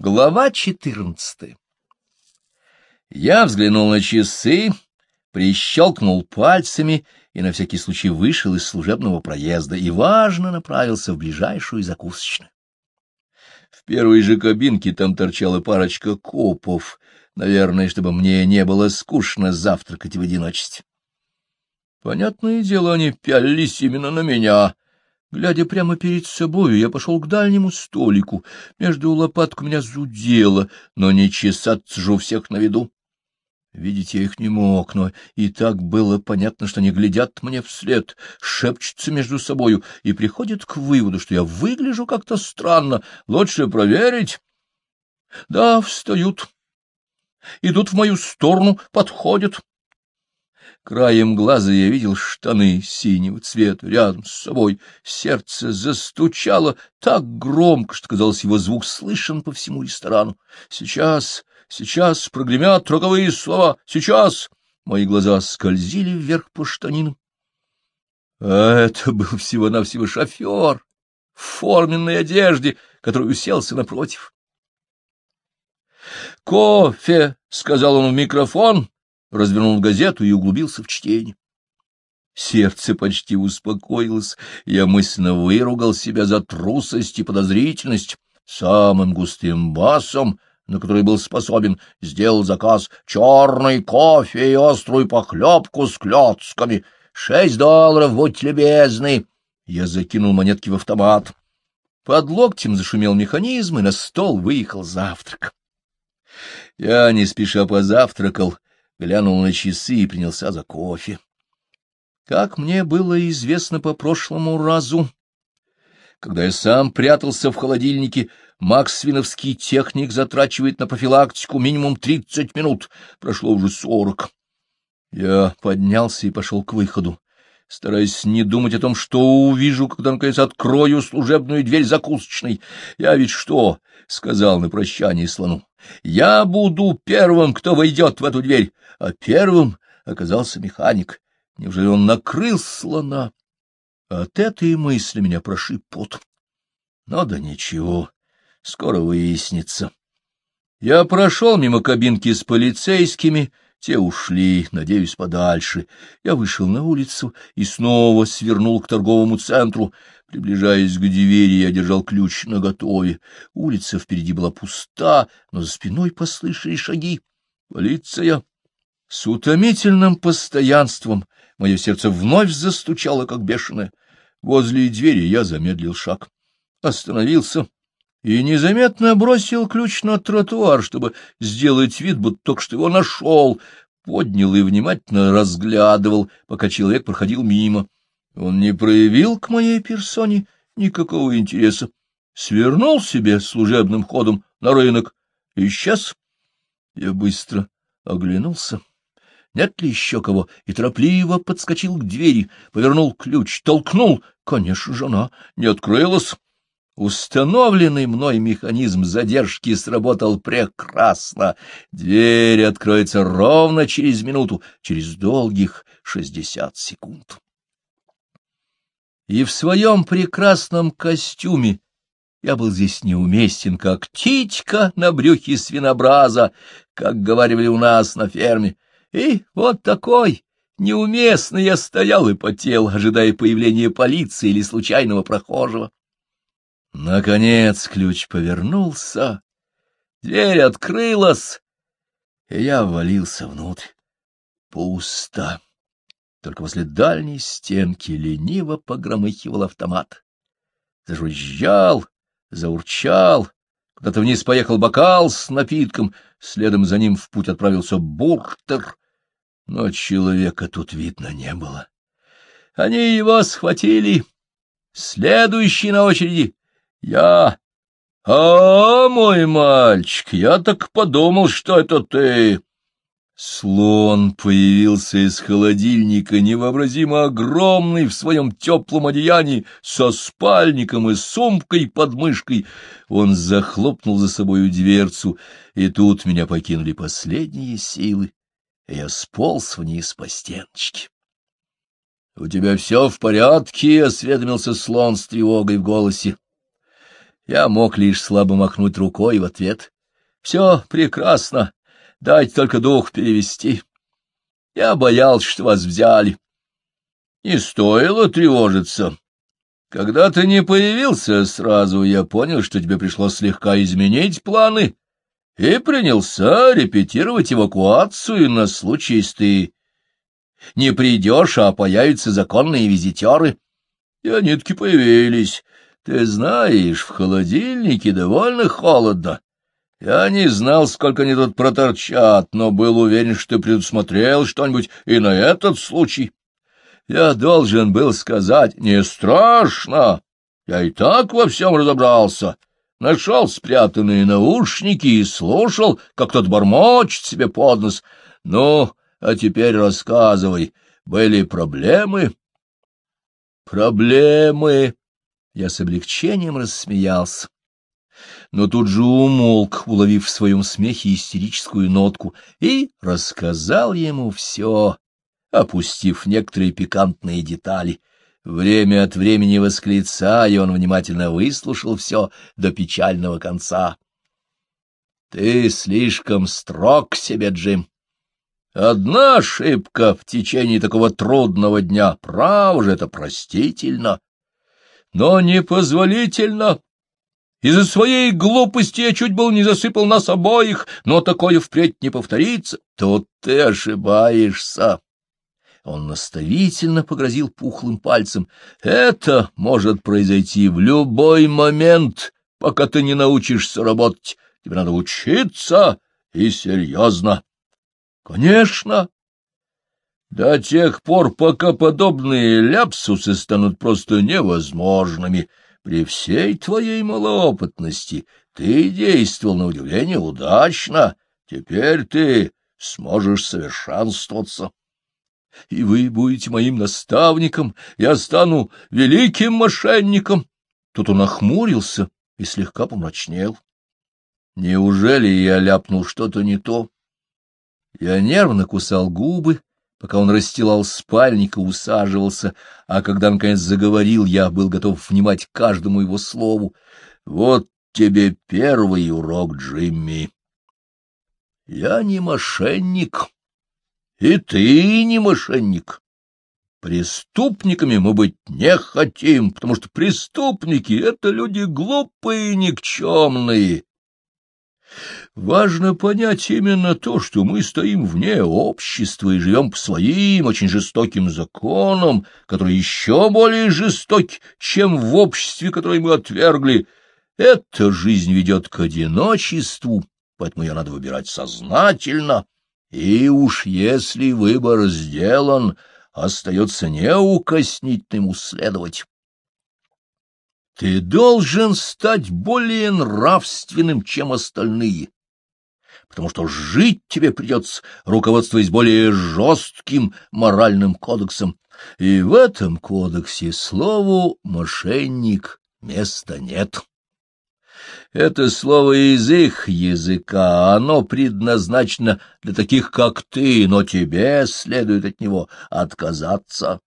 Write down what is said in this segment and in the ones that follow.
Глава четырнадцатая Я взглянул на часы, прищелкнул пальцами и на всякий случай вышел из служебного проезда и, важно, направился в ближайшую закусочную. В первой же кабинке там торчала парочка копов, наверное, чтобы мне не было скучно завтракать в одиночестве. Понятное дело, они пялились именно на меня — Глядя прямо перед собою, я пошел к дальнему столику. Между лопаток меня зудело, но не чесаться же у всех на виду. Видеть я их не мог, но и так было понятно, что они глядят мне вслед, шепчутся между собою и приходят к выводу, что я выгляжу как-то странно. Лучше проверить. Да, встают. Идут в мою сторону, подходят. Краем глаза я видел штаны синего цвета рядом с собой. Сердце застучало так громко, что, казалось, его звук слышен по всему ресторану. Сейчас, сейчас прогремят роковые слова. Сейчас! Мои глаза скользили вверх по штанинам. А это был всего-навсего шофер в форменной одежде, который уселся напротив. «Кофе!» — сказал он в микрофон, развернул газету и углубился в чтение. Сердце почти успокоилось, я мысленно выругал себя за трусость и подозрительность. Самым густым басом, на который был способен, сделал заказ черный кофе и острую похлебку с клетками. Шесть долларов, будьте любезны. Я закинул монетки в автомат. Под локтем зашумел механизм, и на стол выехал завтрак. Я не спеша позавтракал, глянул на часы и принялся за кофе. Как мне было известно по прошлому разу, когда я сам прятался в холодильнике, Максвиновский техник затрачивает на профилактику минимум тридцать минут, прошло уже сорок. Я поднялся и пошел к выходу, стараясь не думать о том, что увижу, когда, наконец, открою служебную дверь закусочной. Я ведь что? — сказал на прощание слону. — Я буду первым, кто войдет в эту дверь а первым оказался механик. Неужели он накрыл слона? От этой мысли меня прошиб пот. Но да ничего, скоро выяснится. Я прошел мимо кабинки с полицейскими, те ушли, надеюсь, подальше. Я вышел на улицу и снова свернул к торговому центру. Приближаясь к двери, я держал ключ наготове. Улица впереди была пуста, но за спиной послышали шаги. Полиция! С утомительным постоянством мое сердце вновь застучало, как бешеное. Возле двери я замедлил шаг, остановился и незаметно бросил ключ на тротуар, чтобы сделать вид, будто только что его нашел, поднял и внимательно разглядывал, пока человек проходил мимо. Он не проявил к моей персоне никакого интереса, свернул себе служебным ходом на рынок и исчез. Я быстро оглянулся нет ли еще кого, и торопливо подскочил к двери, повернул ключ, толкнул. Конечно, жена не открылась. Установленный мной механизм задержки сработал прекрасно. Дверь откроется ровно через минуту, через долгих шестьдесят секунд. И в своем прекрасном костюме я был здесь неуместен, как птичка на брюхе свинобраза, как говорили у нас на ферме. И вот такой неуместный я стоял и потел, ожидая появления полиции или случайного прохожего. Наконец ключ повернулся, дверь открылась, и я ввалился внутрь. Пусто. Только возле дальней стенки лениво погромыхивал автомат. Зажужжал, заурчал, куда-то вниз поехал бокал с напитком, следом за ним в путь отправился буртер, но человека тут видно не было. Они его схватили. Следующий на очереди — я. А, мой мальчик, я так подумал, что это ты. Слон появился из холодильника, невообразимо огромный в своем теплом одеянии, со спальником и сумкой под мышкой. Он захлопнул за собою дверцу, и тут меня покинули последние силы я сполз вниз по стеночке. — У тебя все в порядке? — осведомился слон с тревогой в голосе. Я мог лишь слабо махнуть рукой в ответ. — Все прекрасно, дайте только дух перевести. Я боялся, что вас взяли. Не стоило тревожиться. Когда ты не появился сразу, я понял, что тебе пришлось слегка изменить планы, и принялся репетировать эвакуацию на случай, если ты не придешь, а появятся законные визитеры. И они-таки появились. Ты знаешь, в холодильнике довольно холодно. Я не знал, сколько они тут проторчат, но был уверен, что ты предусмотрел что-нибудь и на этот случай. Я должен был сказать, не страшно, я и так во всем разобрался. Нашел спрятанные наушники и слушал, как тот бормочет себе под нос. Ну, а теперь рассказывай, были проблемы? Проблемы. Я с облегчением рассмеялся. Но тут же умолк, уловив в своем смехе истерическую нотку, и рассказал ему все, опустив некоторые пикантные детали. Время от времени восклицая, он внимательно выслушал все до печального конца. — Ты слишком строг к себе, Джим. Одна ошибка в течение такого трудного дня, право же, это простительно, но непозволительно. Из-за своей глупости я чуть был не засыпал нас обоих, но такое впредь не повторится. Тут ты ошибаешься. Он наставительно погрозил пухлым пальцем. Это может произойти в любой момент, пока ты не научишься работать. Тебе надо учиться и серьезно. Конечно. До тех пор, пока подобные ляпсусы станут просто невозможными. При всей твоей малоопытности ты действовал на удивление удачно. Теперь ты сможешь совершенствоваться и вы будете моим наставником, я стану великим мошенником. Тут он охмурился и слегка помрачнел. Неужели я ляпнул что-то не то? Я нервно кусал губы, пока он расстилал спальник и усаживался, а когда, наконец, заговорил, я был готов внимать каждому его слову. Вот тебе первый урок, Джимми. Я не мошенник. И ты не мошенник. Преступниками мы быть не хотим, потому что преступники — это люди глупые и никчемные. Важно понять именно то, что мы стоим вне общества и живем по своим очень жестоким законам, которые еще более жестоки, чем в обществе, которое мы отвергли. Эта жизнь ведет к одиночеству, поэтому ее надо выбирать сознательно — и уж если выбор сделан, остается неукоснительным следовать. Ты должен стать более нравственным, чем остальные, потому что жить тебе придется, руководствуясь более жестким моральным кодексом, и в этом кодексе слову «мошенник» места нет. Это слово из их языка, оно предназначено для таких, как ты, но тебе следует от него отказаться.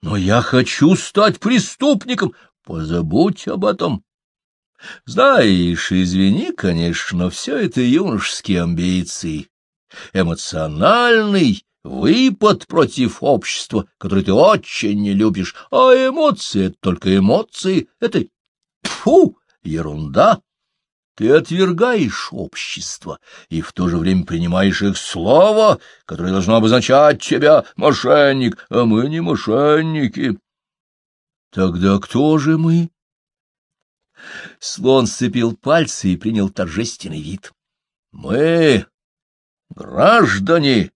Но я хочу стать преступником. Позабудь об этом. Знаешь, извини, конечно, но все это юношеские амбиции. Эмоциональный выпад против общества, который ты очень не любишь, а эмоции — это только эмоции, это... Фу! Ерунда. Ты отвергаешь общество и в то же время принимаешь их слово, которое должно обозначать тебя мошенник, а мы не мошенники. Тогда кто же мы? Слон сцепил пальцы и принял торжественный вид. Мы — граждане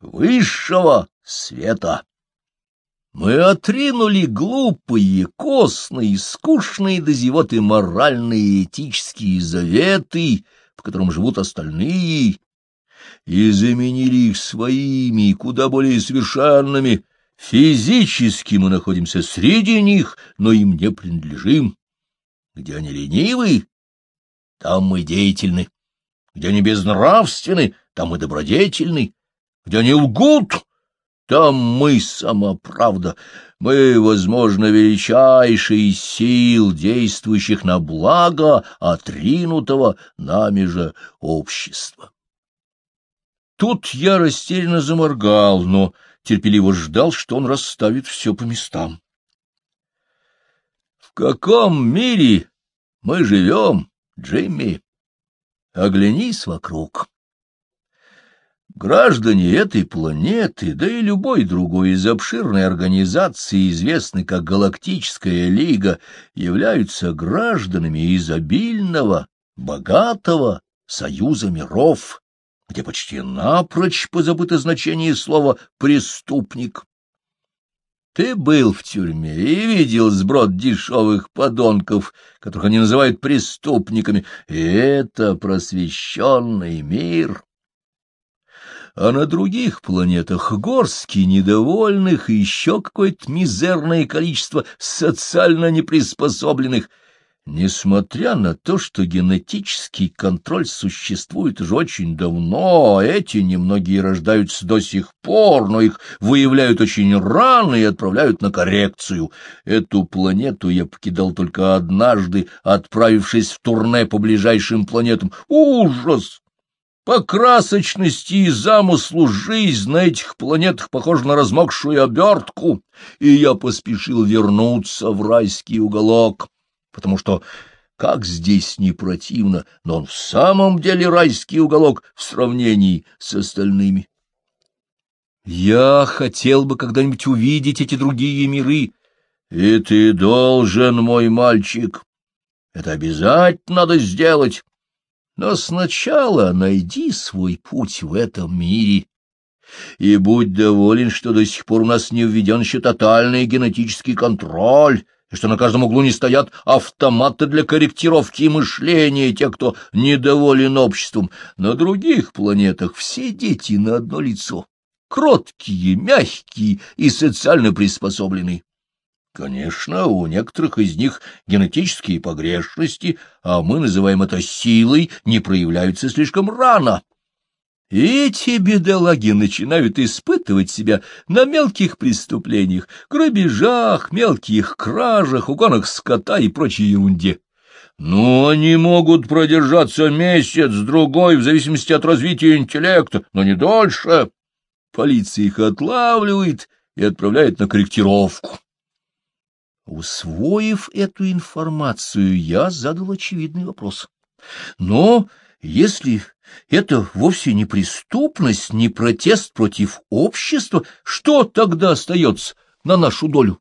высшего света. Мы отринули глупые, костные, скучные до зевоты моральные и этические заветы, в котором живут остальные, и заменили их своими, куда более совершенными. Физически мы находимся среди них, но им не принадлежим. Где они ленивы, там мы деятельны. Где они безнравственны, там мы добродетельны. Где они лгут, Там мы сама правда. Мы, возможно, величайшие сил, действующих на благо отринутого нами же общества. Тут я растерянно заморгал, но терпеливо ждал, что он расставит все по местам. В каком мире мы живем, Джимми? Оглянись вокруг. Граждане этой планеты, да и любой другой из обширной организации, известной как Галактическая Лига, являются гражданами изобильного, богатого союза миров, где почти напрочь позабыто значение слова «преступник». Ты был в тюрьме и видел сброд дешевых подонков, которых они называют преступниками. И это просвещенный мир. А на других планетах горстки недовольных и еще какое-то мизерное количество социально неприспособленных — Несмотря на то, что генетический контроль существует уже очень давно, эти немногие рождаются до сих пор, но их выявляют очень рано и отправляют на коррекцию. Эту планету я покидал только однажды, отправившись в турне по ближайшим планетам. Ужас! По красочности и замыслу жизнь на этих планетах похожа на размокшую обертку, и я поспешил вернуться в райский уголок потому что, как здесь не противно, но он в самом деле райский уголок в сравнении с остальными. Я хотел бы когда-нибудь увидеть эти другие миры. И ты должен, мой мальчик. Это обязательно надо сделать. Но сначала найди свой путь в этом мире. И будь доволен, что до сих пор у нас не введен еще тотальный генетический контроль, и что на каждом углу не стоят автоматы для корректировки мышления тех, кто недоволен обществом. На других планетах все дети на одно лицо, кроткие, мягкие и социально приспособленные. Конечно, у некоторых из них генетические погрешности, а мы называем это силой, не проявляются слишком рано. Эти бедолаги начинают испытывать себя на мелких преступлениях, грабежах, мелких кражах, угонах скота и прочей ерунде. Но они могут продержаться месяц-другой в зависимости от развития интеллекта, но не дольше. Полиция их отлавливает и отправляет на корректировку. Усвоив эту информацию, я задал очевидный вопрос. Но если это вовсе не преступность, не протест против общества, что тогда остается на нашу долю?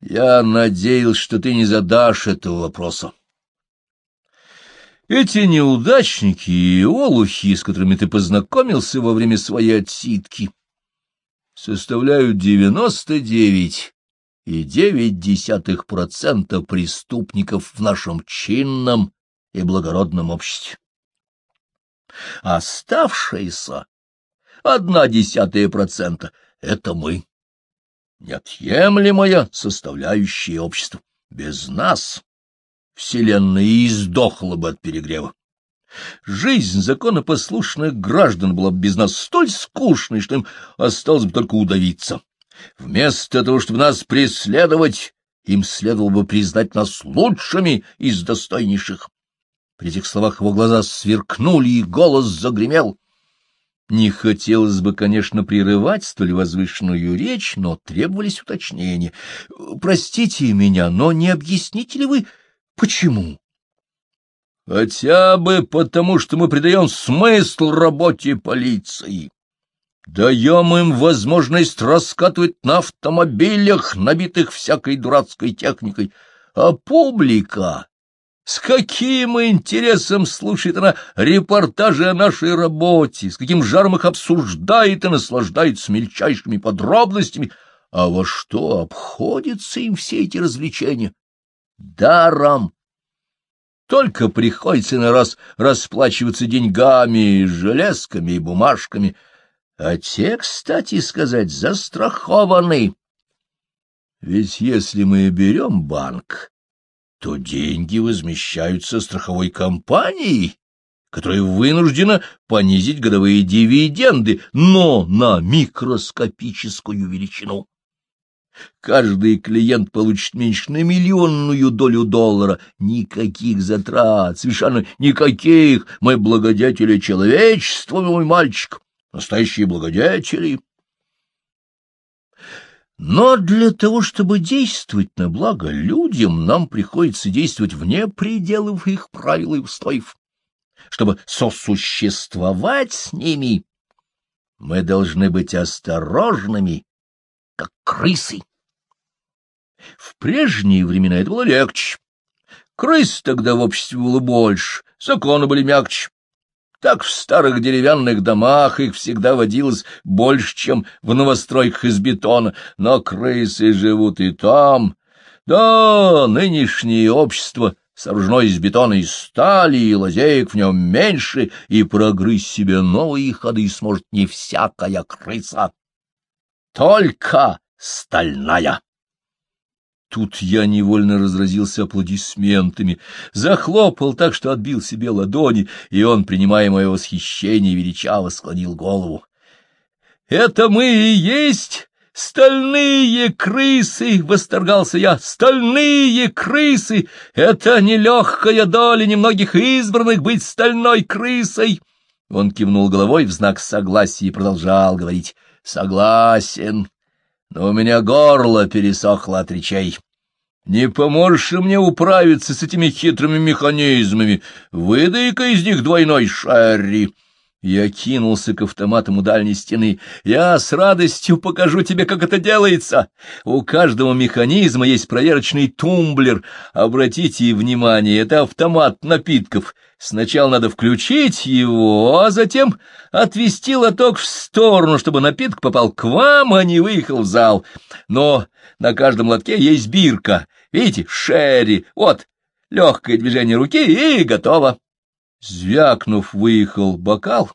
Я надеялся, что ты не задашь этого вопроса. Эти неудачники и олухи, с которыми ты познакомился во время своей отсидки, составляют девяносто девять и девять десятых процента преступников в нашем чинном и благородном обществе. Оставшиеся одна десятая процента — это мы, неотъемлемая составляющая общества. Без нас Вселенная и издохла бы от перегрева. Жизнь законопослушных граждан была бы без нас столь скучной, что им осталось бы только удавиться. Вместо того, чтобы нас преследовать, им следовало бы признать нас лучшими из достойнейших. При этих словах его глаза сверкнули, и голос загремел. Не хотелось бы, конечно, прерывать столь возвышенную речь, но требовались уточнения. Простите меня, но не объясните ли вы, почему? Хотя бы потому, что мы придаем смысл работе полиции. Даем им возможность раскатывать на автомобилях, набитых всякой дурацкой техникой, а публика с каким интересом слушает она репортажи о нашей работе, с каким жаром их обсуждает и наслаждается мельчайшими подробностями, а во что обходятся им все эти развлечения? Даром! Только приходится на раз расплачиваться деньгами, железками и бумажками, а те, кстати сказать, застрахованы. Ведь если мы берем банк, то деньги возмещаются страховой компанией, которая вынуждена понизить годовые дивиденды, но на микроскопическую величину. Каждый клиент получит меньше на миллионную долю доллара. Никаких затрат, совершенно никаких. Мы благодетели человечества, мой мальчик, настоящие благодетели. Но для того, чтобы действовать на благо людям, нам приходится действовать вне пределов их правил и устоев. Чтобы сосуществовать с ними, мы должны быть осторожными, как крысы. В прежние времена это было легче. Крыс тогда в обществе было больше, законы были мягче. Так в старых деревянных домах их всегда водилось больше, чем в новостройках из бетона, но крысы живут и там. Да, нынешнее общество сооружено из бетона и стали, и лазеек в нем меньше, и прогрызть себе новые ходы сможет не всякая крыса, только стальная. Тут я невольно разразился аплодисментами, захлопал так, что отбил себе ладони, и он, принимая мое восхищение, величаво склонил голову. — Это мы и есть стальные крысы! — восторгался я. — Стальные крысы! Это нелегкая доля немногих избранных быть стальной крысой! Он кивнул головой в знак согласия и продолжал говорить. — Согласен но у меня горло пересохло от речей. Не поможешь мне управиться с этими хитрыми механизмами? Выдай-ка из них двойной шарри. Я кинулся к автоматам у дальней стены. Я с радостью покажу тебе, как это делается. У каждого механизма есть проверочный тумблер. Обратите внимание, это автомат напитков. Сначала надо включить его, а затем отвести лоток в сторону, чтобы напиток попал к вам, а не выехал в зал. Но на каждом лотке есть бирка. Видите, шерри. Вот, легкое движение руки и готово. Звякнув, выехал бокал.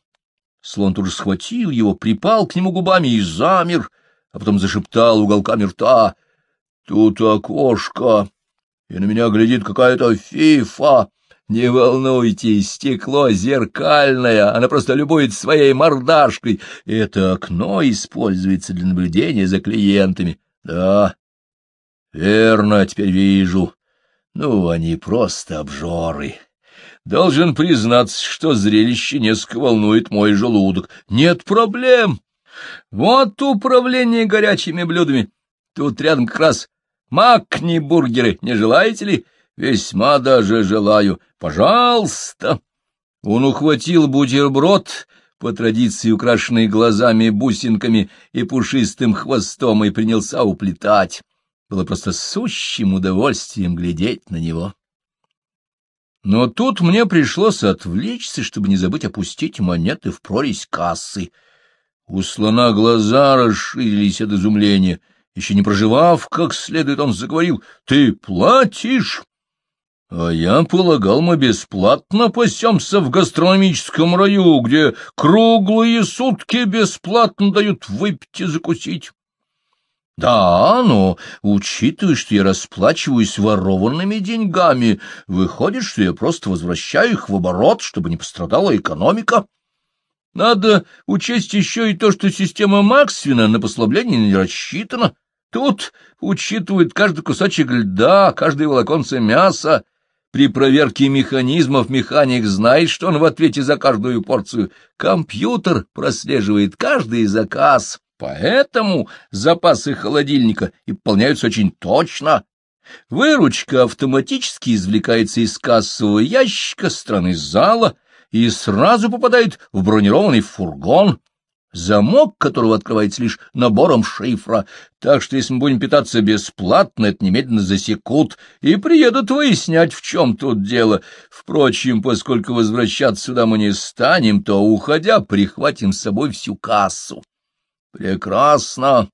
Слон тут же схватил его, припал к нему губами и замер, а потом зашептал уголками рта. «Тут окошко, и на меня глядит какая-то фифа. Не волнуйтесь, стекло зеркальное, она просто любует своей мордашкой. Это окно используется для наблюдения за клиентами. Да, верно, теперь вижу. Ну, они просто обжоры». Должен признаться, что зрелище несколько волнует мой желудок. Нет проблем. Вот управление горячими блюдами. Тут рядом как раз макни-бургеры. Не желаете ли? Весьма даже желаю. Пожалуйста. Он ухватил бутерброд, по традиции украшенный глазами, бусинками и пушистым хвостом, и принялся уплетать. Было просто сущим удовольствием глядеть на него. Но тут мне пришлось отвлечься, чтобы не забыть опустить монеты в прорезь кассы. У слона глаза расширились от изумления. Еще не проживав как следует, он заговорил, — Ты платишь? А я полагал, мы бесплатно пасемся в гастрономическом раю, где круглые сутки бесплатно дают выпить и закусить. Да, но, учитывая, что я расплачиваюсь ворованными деньгами, выходит, что я просто возвращаю их в оборот, чтобы не пострадала экономика. Надо учесть еще и то, что система Максвина на послабление не рассчитана. Тут учитывают каждый кусочек льда, каждое волоконце мяса. При проверке механизмов механик знает, что он в ответе за каждую порцию. Компьютер прослеживает каждый заказ. Поэтому запасы холодильника и пополняются очень точно. Выручка автоматически извлекается из кассового ящика стороны зала и сразу попадает в бронированный фургон, замок которого открывается лишь набором шифра, так что если мы будем питаться бесплатно, это немедленно засекут и приедут выяснять, в чем тут дело. Впрочем, поскольку возвращаться сюда мы не станем, то, уходя, прихватим с собой всю кассу. Прекрасно,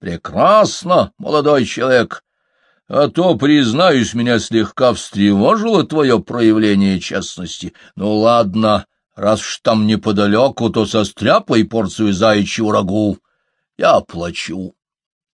прекрасно, молодой человек. А то, признаюсь, меня слегка встревожило твое проявление честности. Ну, ладно, раз уж там неподалеку, то состряпай порцию заячьего рагу. Я плачу.